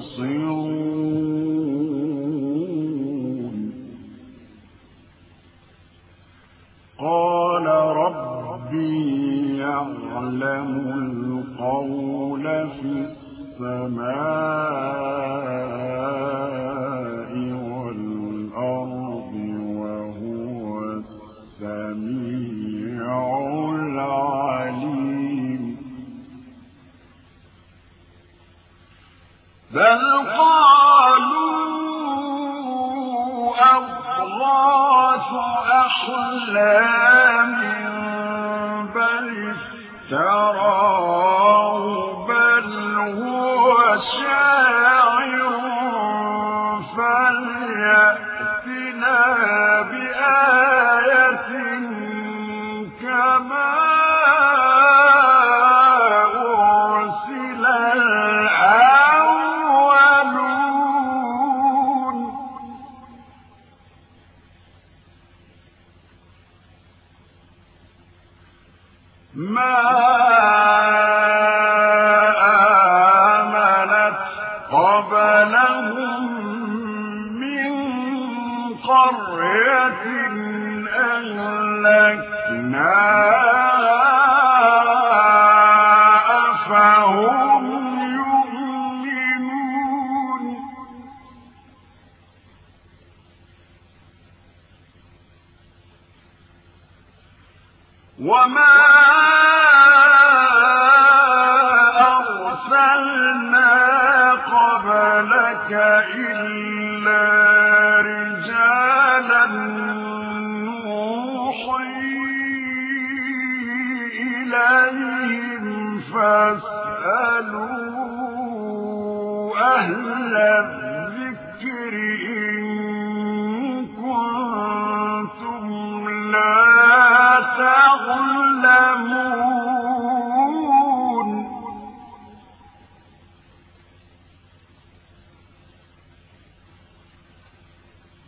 تبصرون قال ربي يعلم القول في السماء. بل قالوا أضغاث أحلام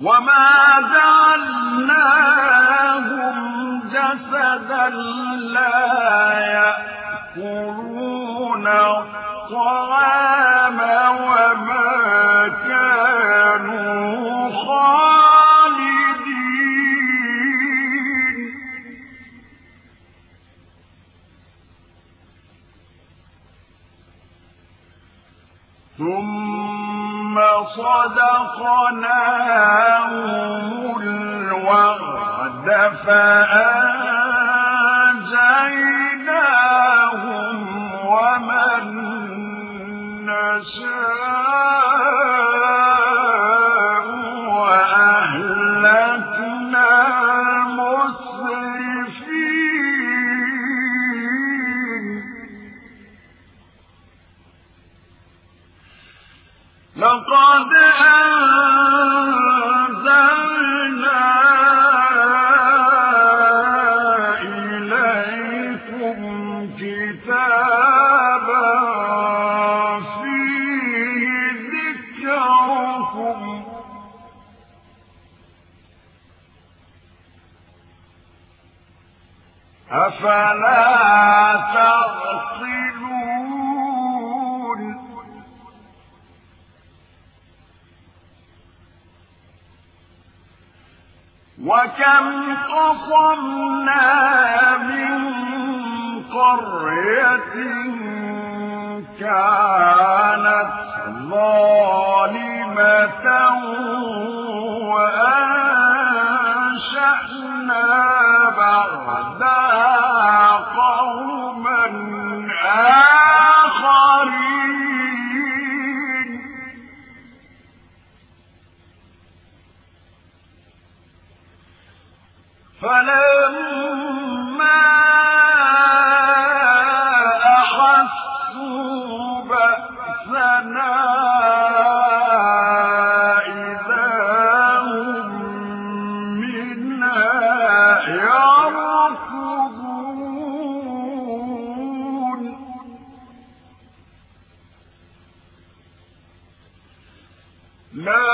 وما جعلناهم جسدا لا يأكلون الطعام وما كانوا خالدين. ثم صدقناهم الوعد فأنجيناهم وكم قصمنا من قرية كانت ما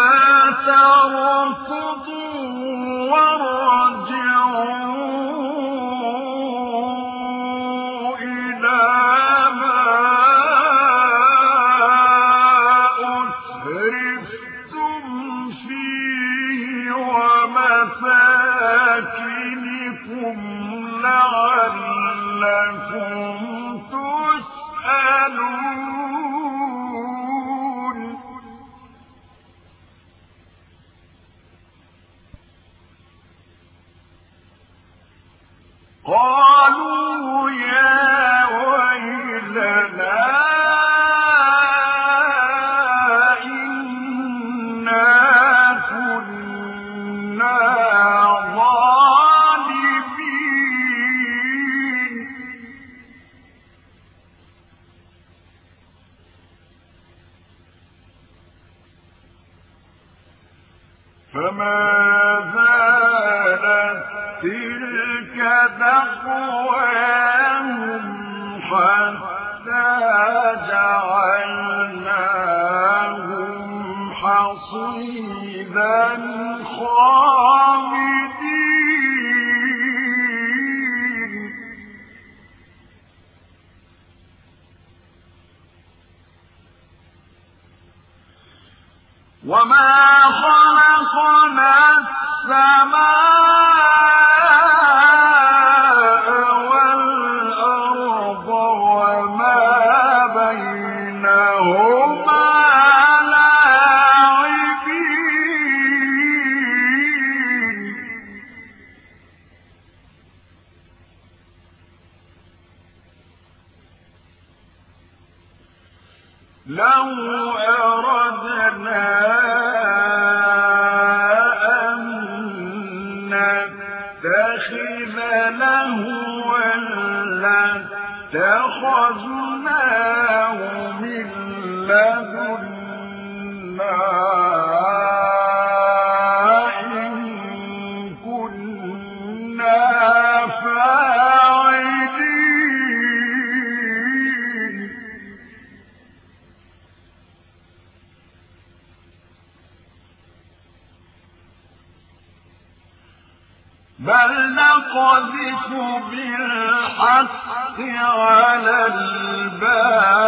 الحق على الباطل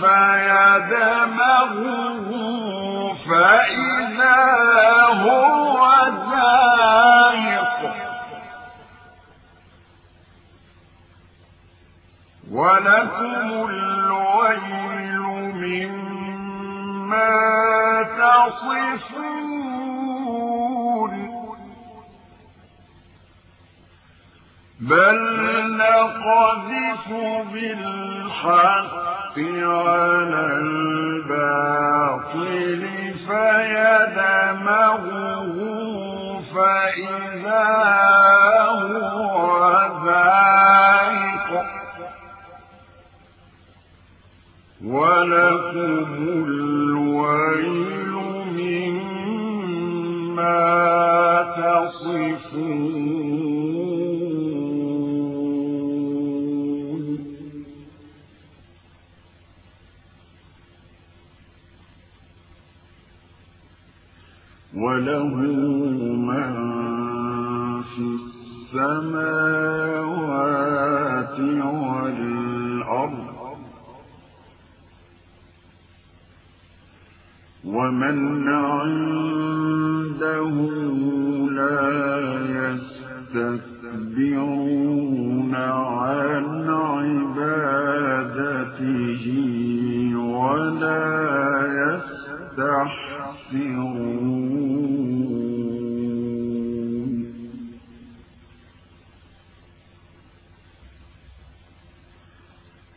فيدمغه فإذا هو زاهق. ولكم الويل مما تصفون. بل نقذف بالحق على الباطل فيدمغه فإذا هو ذائق. ولكم ومن عنده لا يستكبرون عن عبادته ولا يستحسرون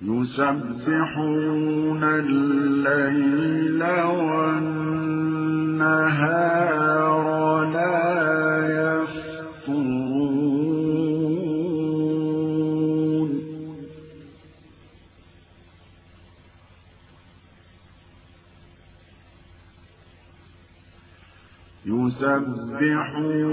يسبحون الرحيم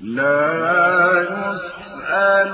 لا يسأل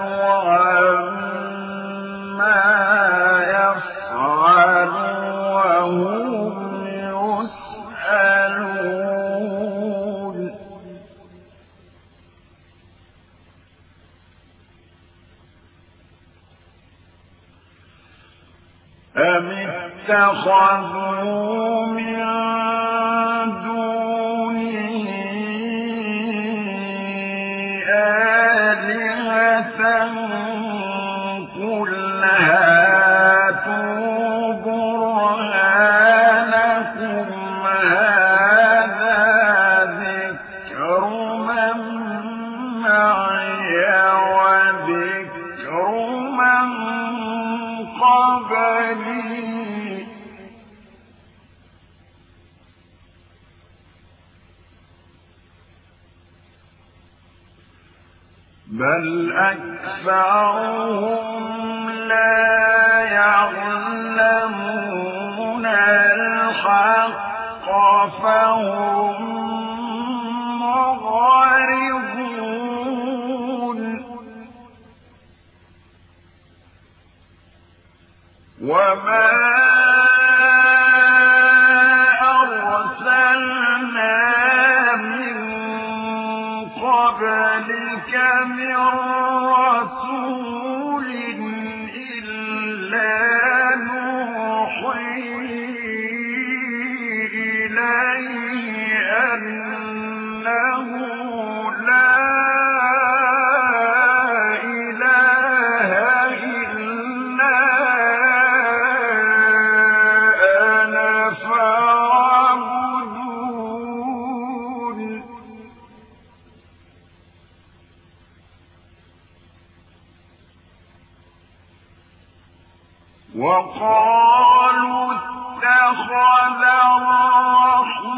وقالوا اتخذ الرحمن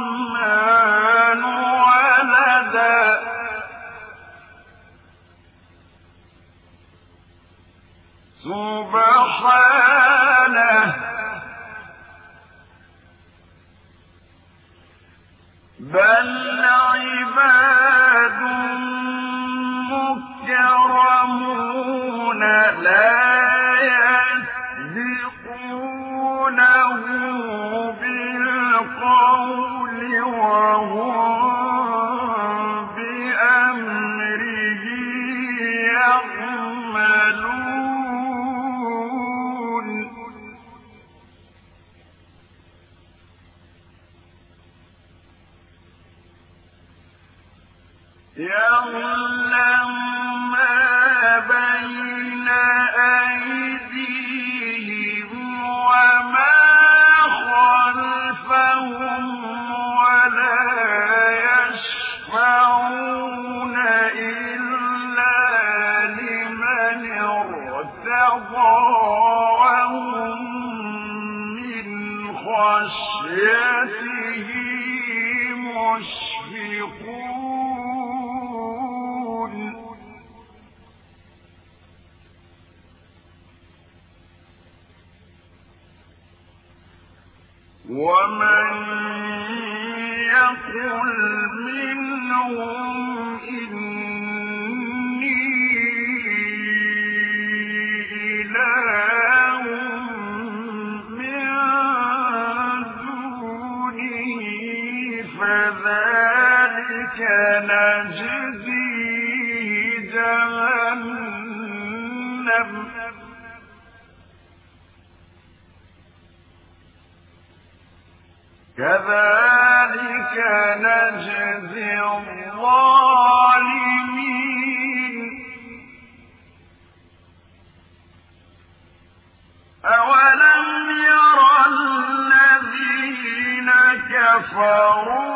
كذلك نجزي الظالمين. أولم يرى الذين كفروا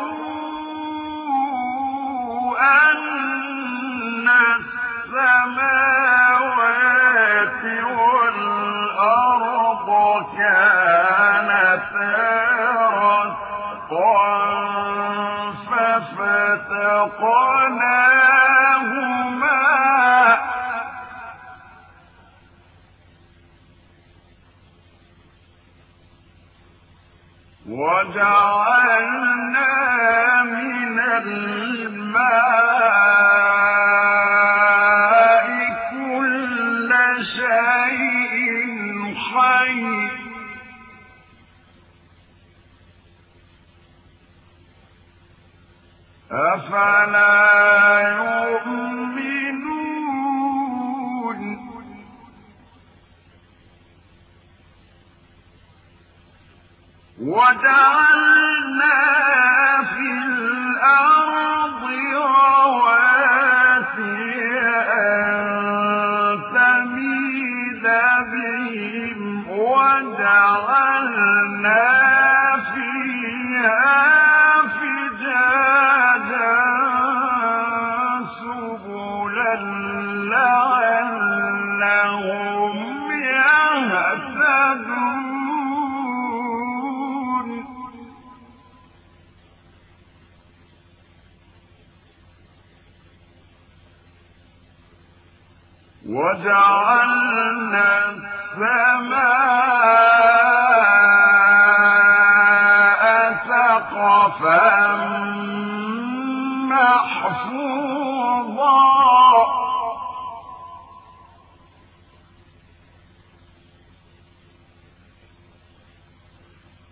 وتعالى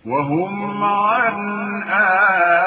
وهم عن آه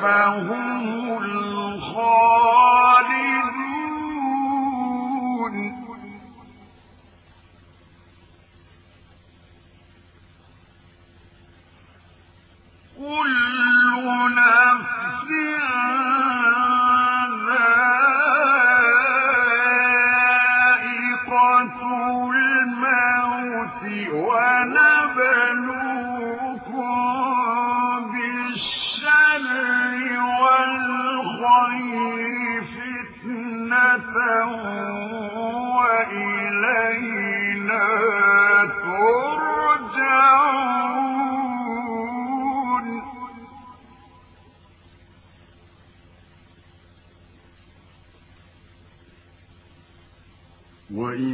فهم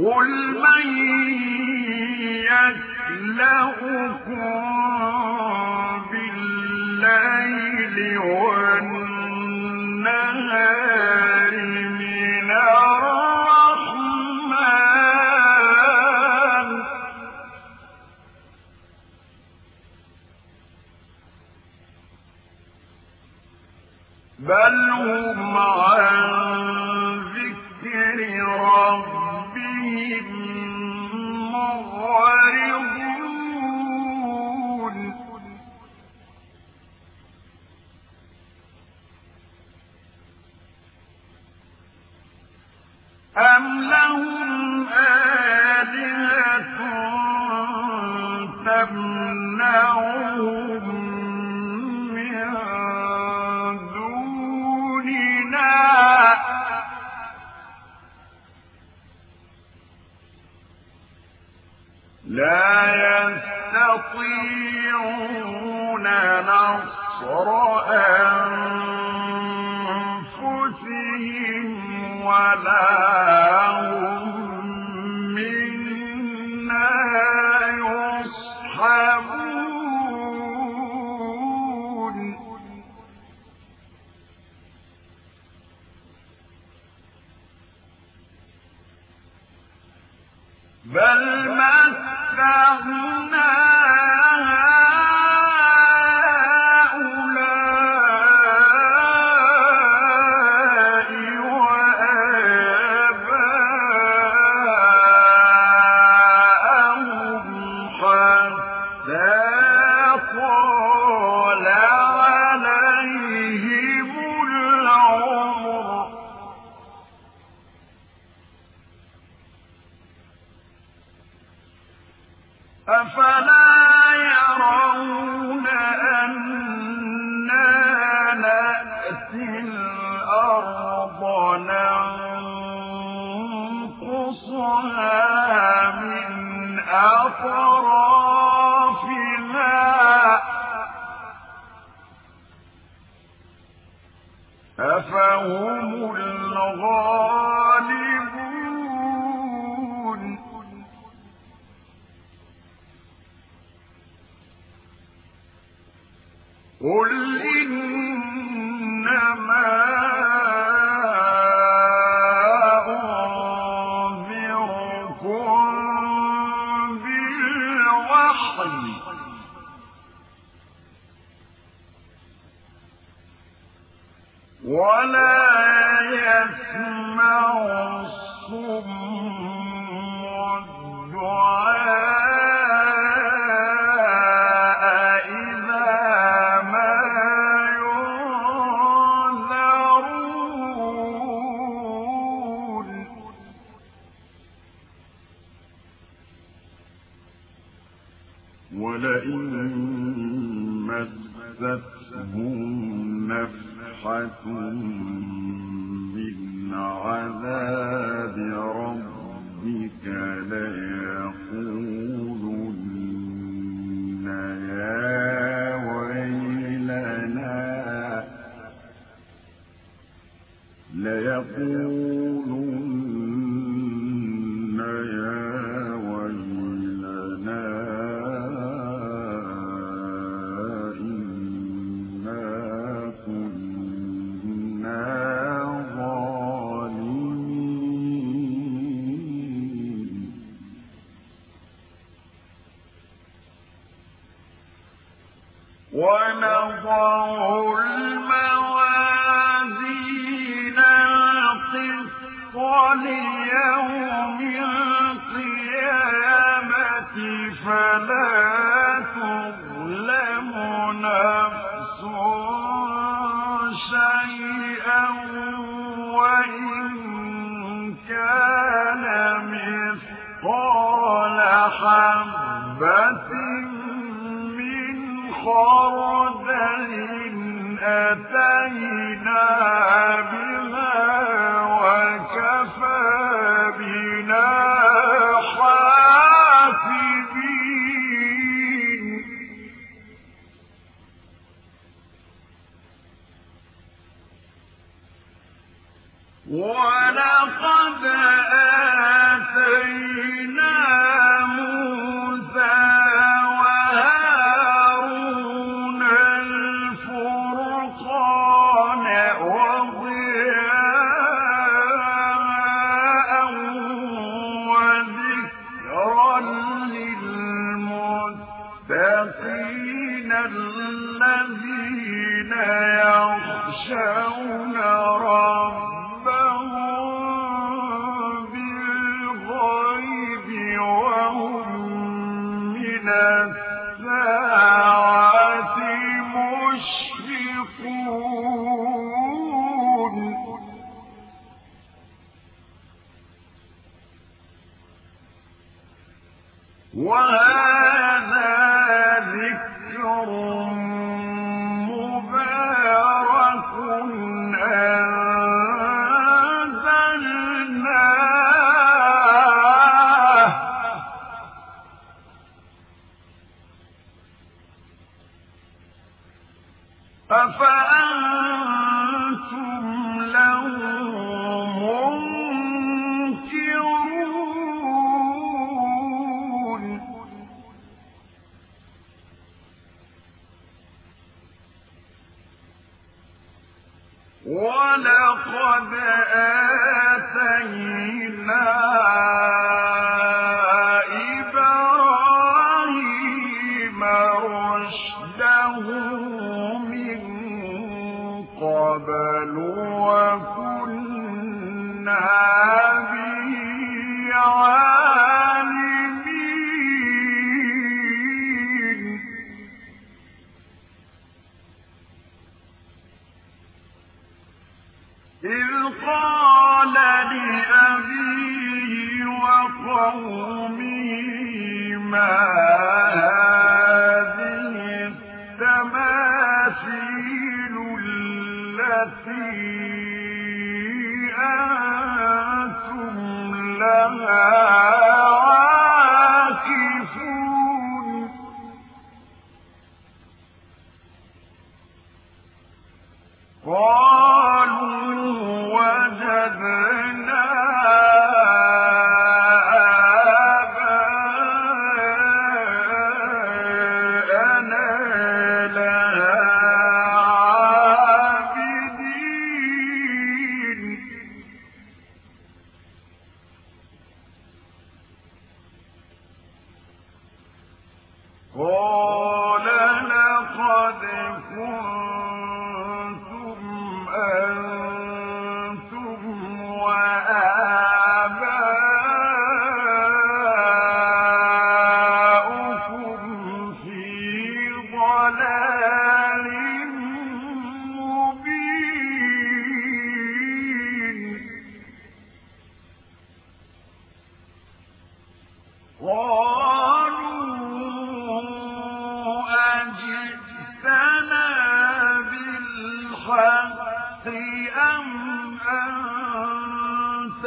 قل من يكلأكم يستطيعون نصر أنفسهم ولا أفلا يرون أنا نأتي الأرض ننقصها من أطرافها أفهم الغالبون قل أم أنت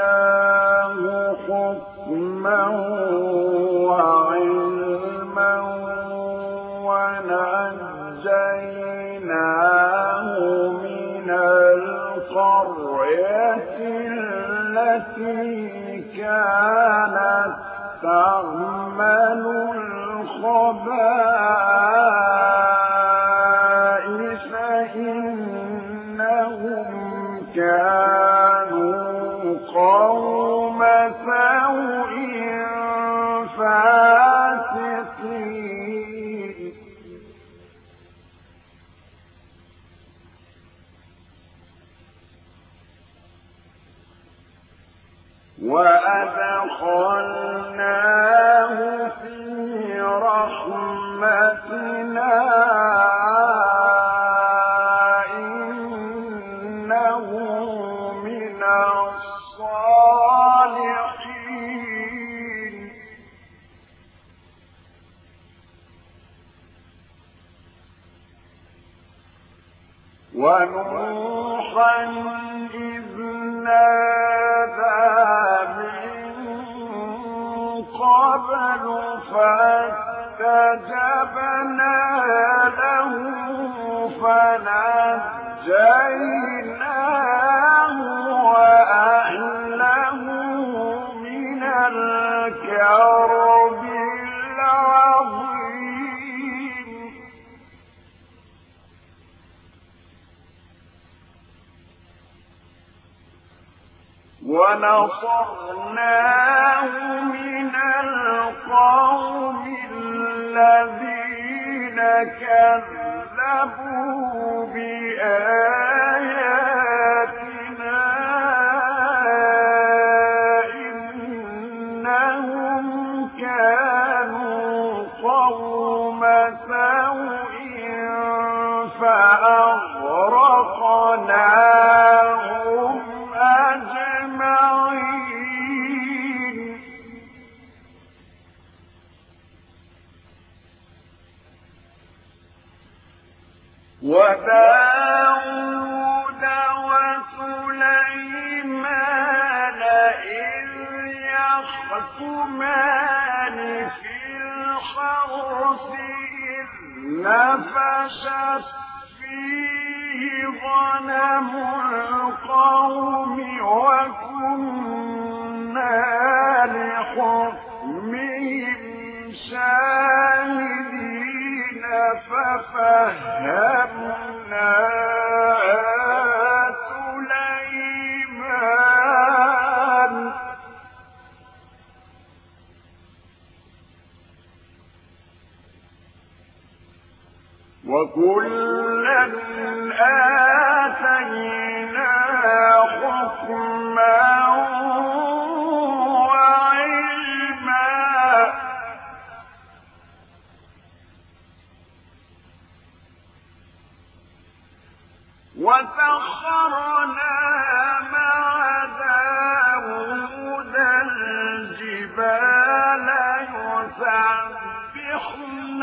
آتيناه حكما له وأهله من الكرب ونصرناه من القوم الذين كذبوا بآياتنا إنهم كانوا قوم سوء نفشت فيه غنم القوم وكنا وكلا آتينا حكما وسخرنا مع داود الجبال يسبحن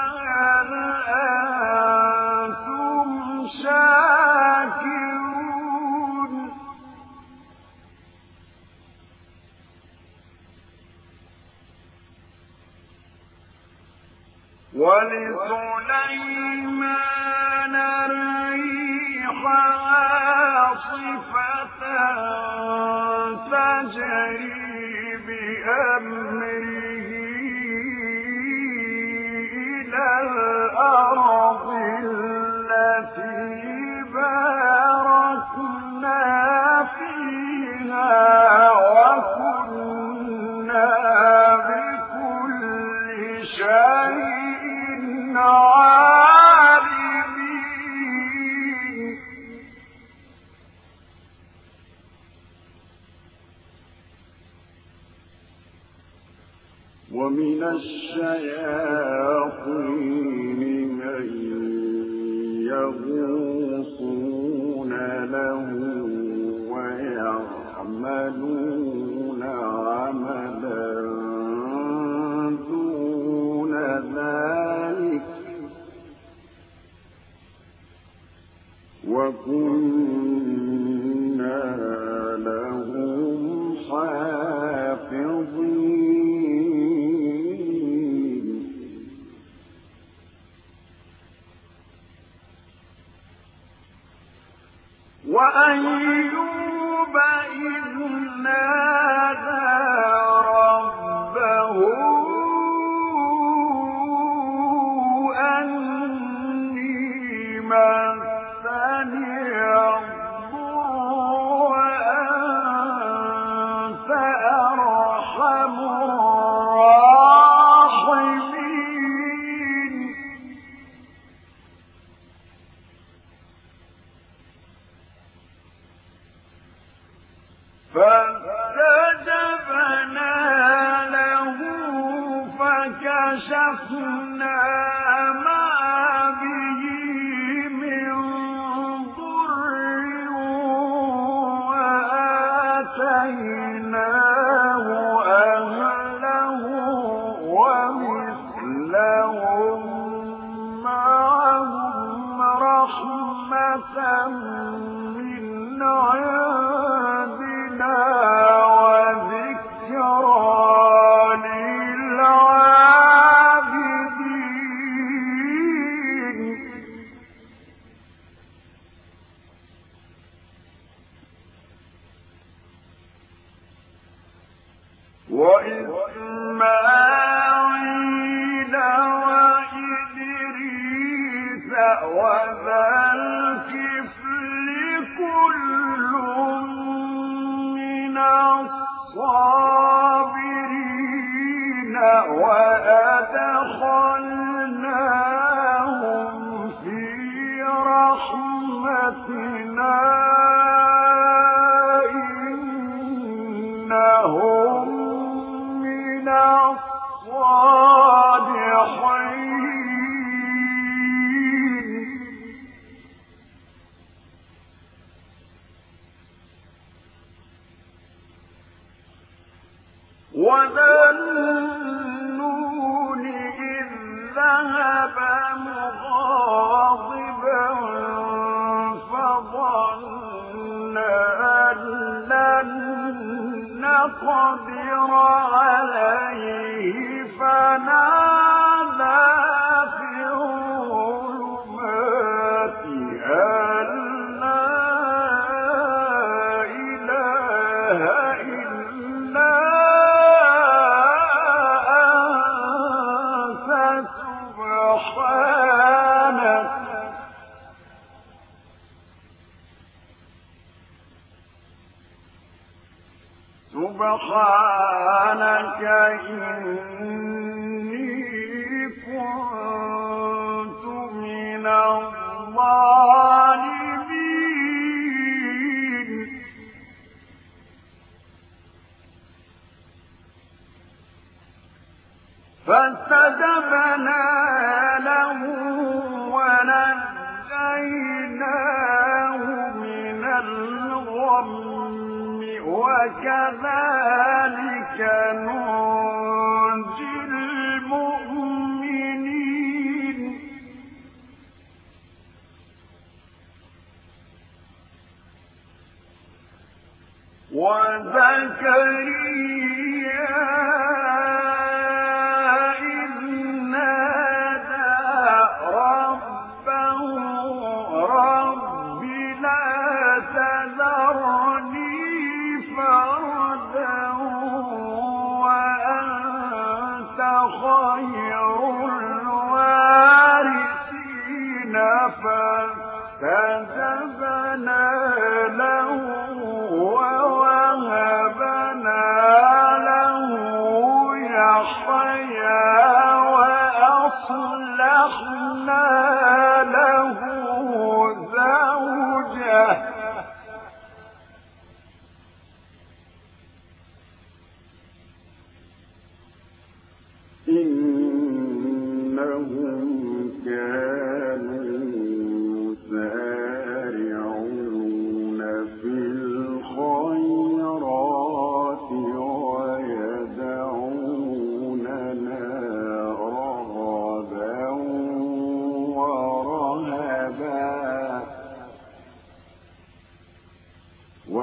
فاستجبنا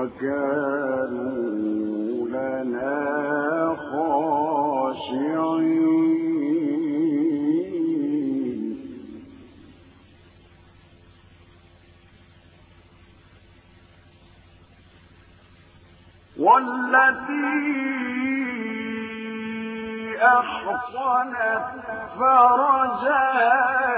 وكانوا لنا خاشعين. والتي أحصنت فرجها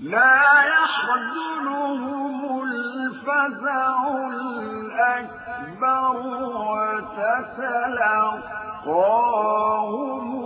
لا يحزنهم الفزع الأكبر وتتلقاهم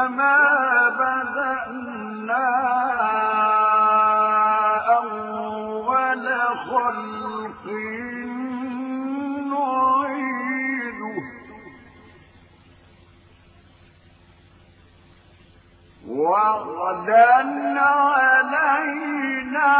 كما بدأنا أول خلق نعيده وغدا علينا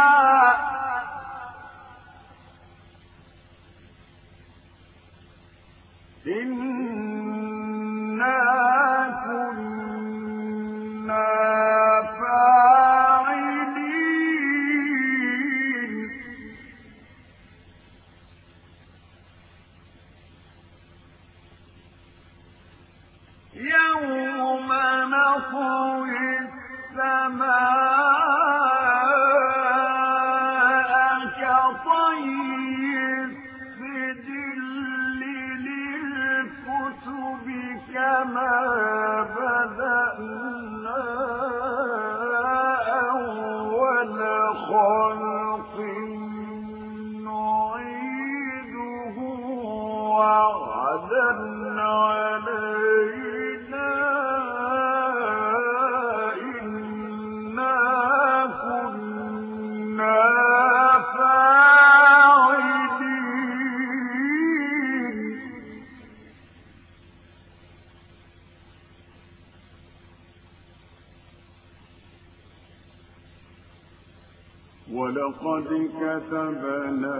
لقد كتبنا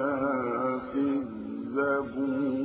في الزبور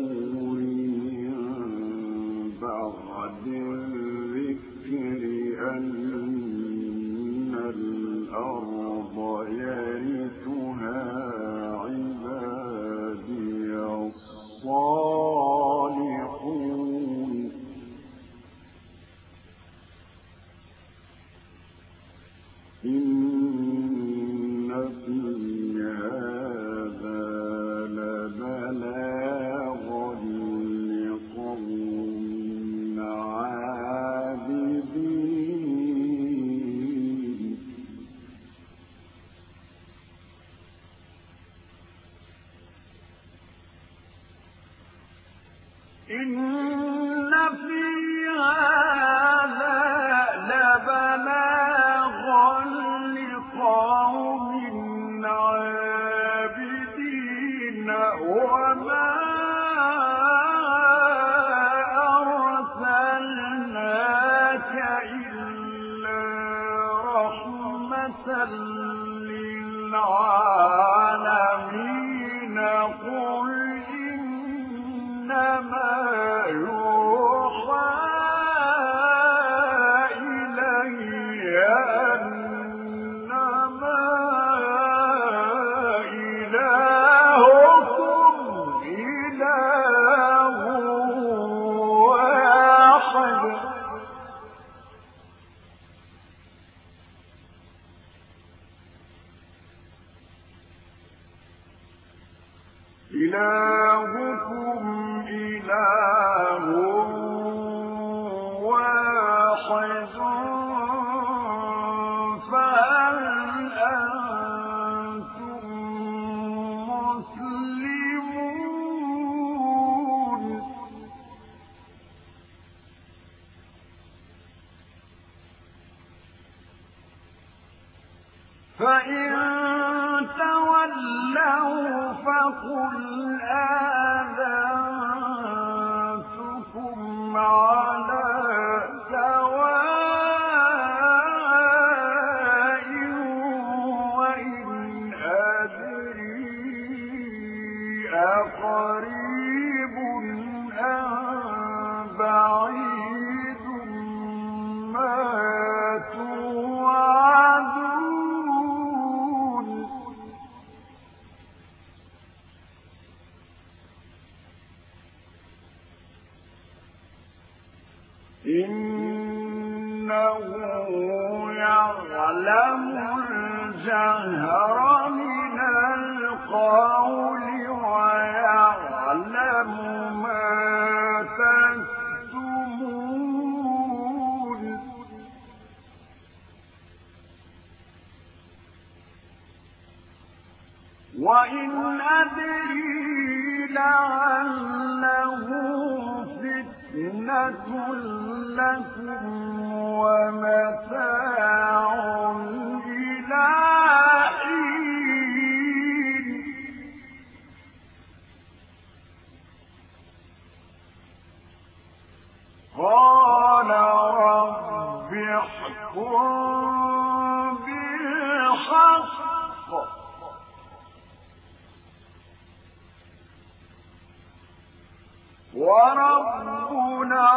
وربنا